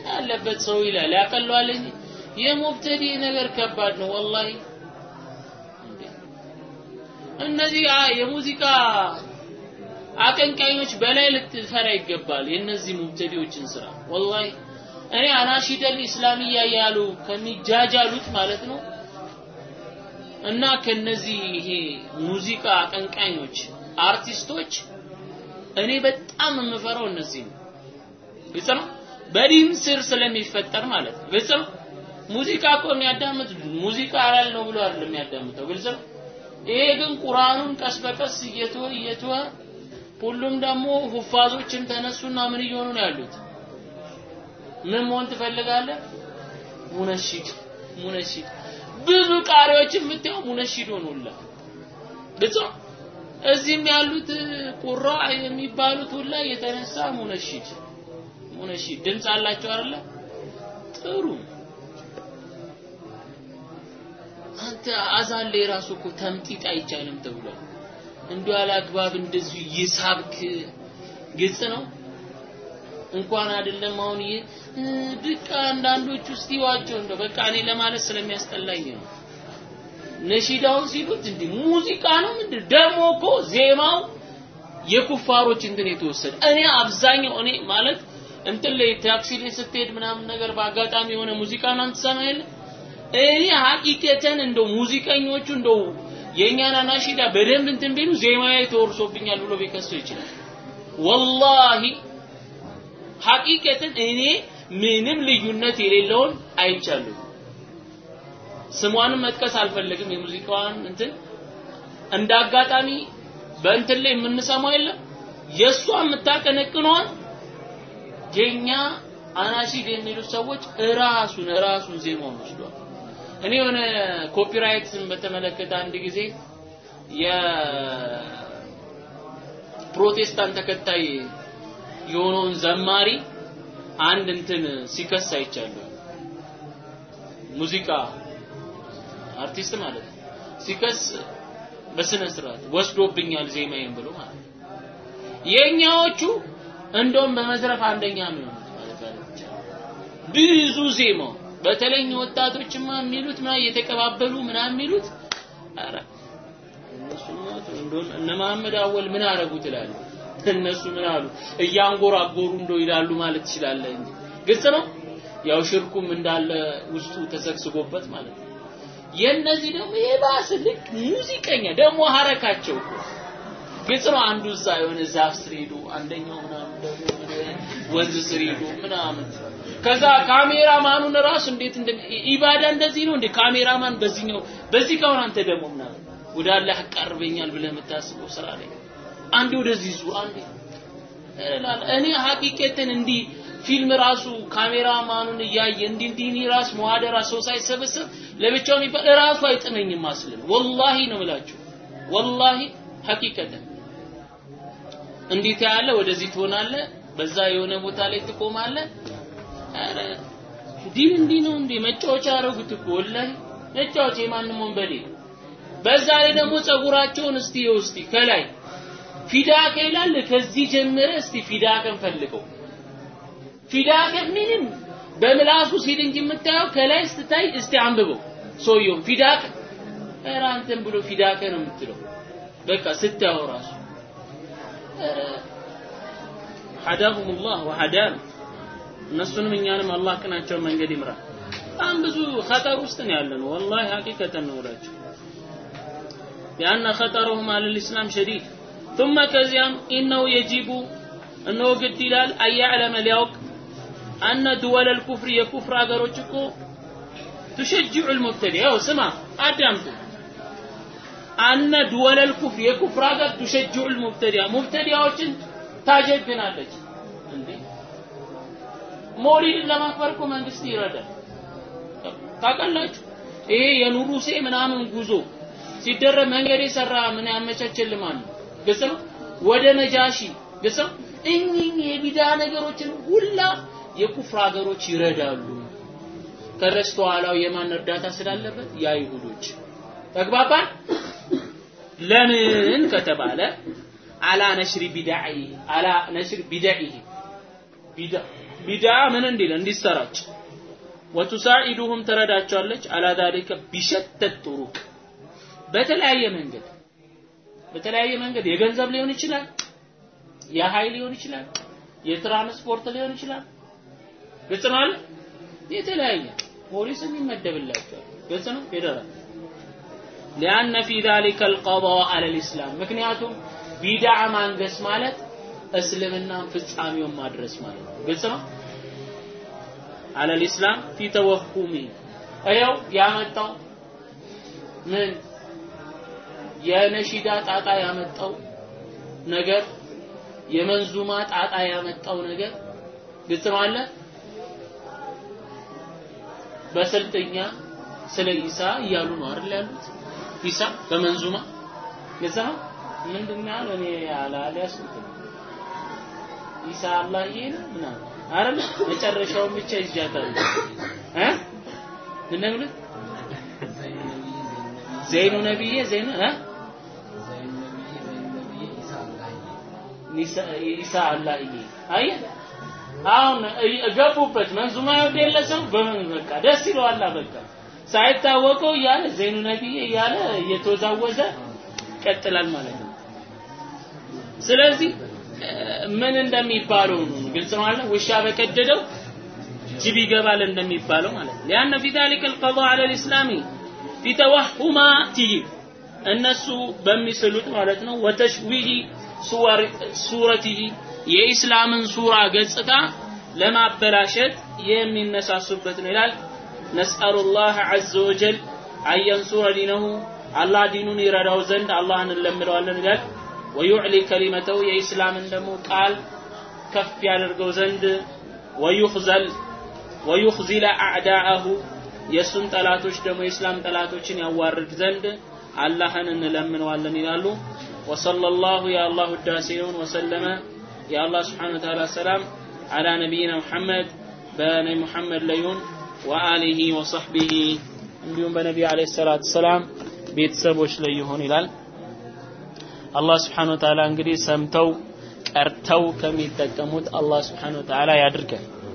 ያለበት ሰው ይላል። ያቀለዋል እንጂ የሙብተዲ ነገር ከባድ ነው ወላሂ። እነዚህ የሙዚቃ አቀንቃኞች በላይ ልትፈራ ይገባል የእነዚህ ሙብተዲዎችን ስራ። ወላሂ እኔ አናሺደል ኢስላሚያ ያሉ ከሚጃጃሉት ማለት ነው። እና ከነዚህ ይሄ ሙዚቃ አቀንቃኞች አርቲስቶች እኔ በጣም የምፈራው እነዚህ ነው። ግልጽ ነው? በዲን ስር ስለሚፈጠር ማለት ነው። ግልጽ ነው? ሙዚቃ እኮ የሚያዳምጥ ሙዚቃ አላል ነው ብሎ አይደለም የሚያዳምጠው። ግልጽ ነው? ይሄ ግን ቁርአኑን ቀስ በቀስ እየተወ እየተወ ሁሉም ደግሞ ሁፋዞችን ተነሱና ምን እየሆኑ ነው ያሉት? ምን መሆን ትፈልጋለህ? ሙነሺድ ሙነሺድ። ብዙ ቃሪዎችን የምታየው ሙነሺድ ሆኑላ ግልጽ ነው እዚህም ያሉት ቁራ የሚባሉት ሁላ የተነሳ ሙነሺድ ሙነሺድ ድምፅ አላቸው አይደለ? ጥሩ። አንተ አዛን ላይ ራሱ እኮ ተምጢጥ አይቻልም ተብሏል እንዲሁ አላግባብ እንደዚሁ ይሳብክ። ግልጽ ነው? እንኳን አይደለም አሁን ይሄ። በቃ አንዳንዶቹ እስቲ ዋቸው እንደው በቃ እኔ ለማለት ስለሚያስጠላኝ ነው ነሺዳውን ሲሉት እንዲህ ሙዚቃ ነው ምንድን ደግሞ እኮ ዜማው የኩፋሮች እንትን የተወሰደ እኔ አብዛኛው እኔ ማለት እንትን ላይ ታክሲ ላይ ስትሄድ ምናምን ነገር በአጋጣሚ የሆነ ሙዚቃ ምናምን ትሰማ የለ? እኔ ሀቂቀተን እንደው ሙዚቀኞቹ እንደው የእኛን አናሺዳ በደንብ እንትን ቢሉ ዜማዬ ተወርሶብኛል ብሎ ቢከሰው ይችላል። ወላሂ ሀቂቀተን እኔ ምንም ልዩነት የሌለውን አይቻለሁ ስሟንም መጥቀስ አልፈልግም። የሙዚቃዋን እንትን እንደ አጋጣሚ በእንትን ላይ የምንሰማው የለም። የእሷ የምታቀነቅነዋን የኛ አናሺድ የሚሉት ሰዎች እራሱን እራሱን ዜማውን ወስዷል። እኔ የሆነ copyright ን በተመለከተ አንድ ጊዜ የፕሮቴስታንት ተከታይ የሆነውን ዘማሪ አንድ እንትን ሲከስ አይቻለሁ። ሙዚቃ አርቲስት ማለት ነው። ሲከስ በስነ ስርዓት ወስዶብኛል ዜማዬን ብሎ ማለት ነው። የኛዎቹ እንደውም በመዝረፍ አንደኛ የሚሆኑት ማለት ነው። ብዙ ዜማው በተለይ ወጣቶችማ የሚሉት ምና እየተቀባበሉ ምናምን የሚሉት ኧረ እነ መሐመድ አወል ምን አረጉ ትላለህ እነሱ ምን አሉ? እያንጎራጎሩ እንደው ይላሉ ማለት ትችላለህ እንጂ ግልጽ ነው? ያው ሽርኩም እንዳለ ውስጡ ተሰግስጎበት ማለት ነው የነዚህ ደግሞ የባስ ልክ ሙዚቀኛ ደግሞ ሀረካቸው ግልጽ ነው አንዱ እዛ የሆነ ዛፍ ስር ሄዶ አንደኛው ምናምን ደግሞ ወንዝ ስር ሄዶ ምናምን። ከዛ ካሜራማኑን ራሱ እንዴት እንደ ኢባዳ እንደዚህ ነው እንዴ? ካሜራማን በዚህኛው በዚህ ከሆነ አንተ ደግሞ ምናምን ወደ አላህ ያቀርበኛል ብለህ የምታስበው ስራ ላይ አንዴ ወደዚህ ዙር አንዴ እኔ ሀቂቀትን እንዲህ ፊልም ራሱ ካሜራማኑን እያየ እንዲህ እንዲህ ራስ መዋደራ ሰው ሳይሰበሰብ ለብቻው የሚባል ራሱ አይጥመኝም አስልም። ወላሂ ነው እላችሁ ወላሂ ሀቂቀትን እንዲህ ታያለ ወደዚህ ትሆናለ በዛ የሆነ ቦታ ላይ ትቆማለ ኧረ ዲን እንዲህ ነው እንዴ? መጫወቻ ያደረጉት እኮ ወላሂ። መጫወቻ የማንም ወንበዴ። በዛ ላይ ደግሞ ጸጉራቸውን እስቲ እስቲ ከላይ ፊዳከ ይላል። ከዚህ ጀምረ እስቲ ፊዳከን ፈልገው። ፊዳከን ምንም በምላሱ ሲል የምታየው ከላይ ስትታይ እስቲ አንብበው ሰውየው ፊዳቅ ኧረ አንተን ብሎ ፊዳቅ ነው የምትለው በቃ ስታየው ራሱ ሐዳሁሙላህ ወሐዳን እነሱንም እኛንም አላህ ቅናቸውን መንገድ ይምራል በጣም ብዙ ኸጠር ውስጥ ነው ያለነው ወላሂ ሐቂቀተን ነው እላችሁ ቢአነ ኸጠረሁም አለል ኢስላም ሸዲድ ثم ከዚያም ኢነው የጂቡ እነሆ ግድ ይላል አያዕለመ ሊያውቅ አነ ድወለል ኩፍር የኩፍር አገሮች እኮ تشجع المبتدئ أو سمع أدامته أن دول الكفر يكفر أقر تشجع المبتدئ مبتدئ وشن تاجد بنالج ሞሪድን ለማክበር እኮ መንግስት ይረዳል ታውቃላችሁ ይሄ የኑሩሴ ምናምን ጉዞ ሲደረግ መንገድ የሰራ ምን ያመቻችል ማን ነው? ግልጽ ነው። ወደ ነጃሺ ግልጽ ነው። እኚህ የቢዳ ነገሮችን ሁላ የኩፍር ሀገሮች ይረዳሉ። ከበስተኋላው የማን እርዳታ ስላለበት? የአይሁዶች ተግባባን። ለምን ከተባለ على نشر بدع على نشر بدع ቢዳ ቢዳ ምን እንዲል? እንዲሰራጭ። وتساعدهم ትረዳቸዋለች على ذلك بشتى الطرق። በተለያየ መንገድ በተለያየ መንገድ የገንዘብ ሊሆን ይችላል፣ የኃይል ሊሆን ይችላል፣ የትራንስፖርት ሊሆን ይችላል። ግልጽ? የተለያየ ፖሊስም ይመደብላቸዋል። ግልጽ ነው። ፌደራል ሊአነ ፊ ዛሊከ አልቀዳ አለል ምክንያቱም ቢድዓ ማንገስ ማለት እስልምና ፍጻሜውን ማድረስ ማለት ነው። ግልጽ ነው። አለል ፊ ተወሁሚ ይኸው ያመጣው ምን የነሺዳ ጣጣ ያመጣው ነገር የመንዙማ ጣጣ ያመጣው ነገር ግልጽ ነው አለ በስልጥኛ ስለ ኢሳ እያሉ ነው አይደል ያሉት? ኢሳ በመንዙማ? ነው ምንድን እኔ አላልያዝኩትም ኢሳ አላህዬ ነው ምናምን አይደል? መጨረሻውን ብቻ ይጃታል እ? ምን ነው ዘይኑ ነብዬ ዘይኑ እ? ኢሳ አላህዬ አየህ አሁን እገቡበት መንዙማ ይወድ በቃ ደስ ይለዋል በቃ ሳይታወቀው እያለ ዘይኑ ነቢዬ እያለ እየተወዛወዘ ይቀጥላል ማለት ነው። ስለዚህ ምን እንደሚባለው ግልጽ ነው አለ ውሻ በቀደደው ጅብ ይገባል እንደሚባለው ማለት ነው። ሊአነ ፊ ዛሊከ አለ ልእስላሚ ፊ ተወሁማቲሂ እነሱ በሚስሉት ማለት ነው ወተሽዊሂ ሱረቲሂ የኢስላምን ሱራ ገጽታ ለማበላሸት የሚነሳሱበት ነው ይላል። ነስአሉላህ ዐዘ ወጀል አየንሱረ ዲነሁ አላህ ዲኑን ይረዳው ዘንድ አላህን እንለምለዋለን ይላል። ወዩዕሊ ከሊመተው የኢስላምን ደግሞ ቃል ከፍ ያደርገው ዘንድ ወዩኽዘል ወዩኽዚለ አዕዳአሁ የእሱን ጠላቶች ደግሞ የእስላም ጠላቶችን ያዋርድ ዘንድ አላህን እንለምነዋለን ይላሉ። ወሰለላሁ የአላህ ውዳሴውን ወሰለመ يا الله سبحانه وتعالى السلام على نبينا محمد بن محمد ليون وآله وصحبه. نبينا بنبي عليه الصلاة والسلام بيتسبوش ليهون إلال الله سبحانه وتعالى انقري سمتو أرتو كم يتكمد الله سبحانه وتعالى يدركه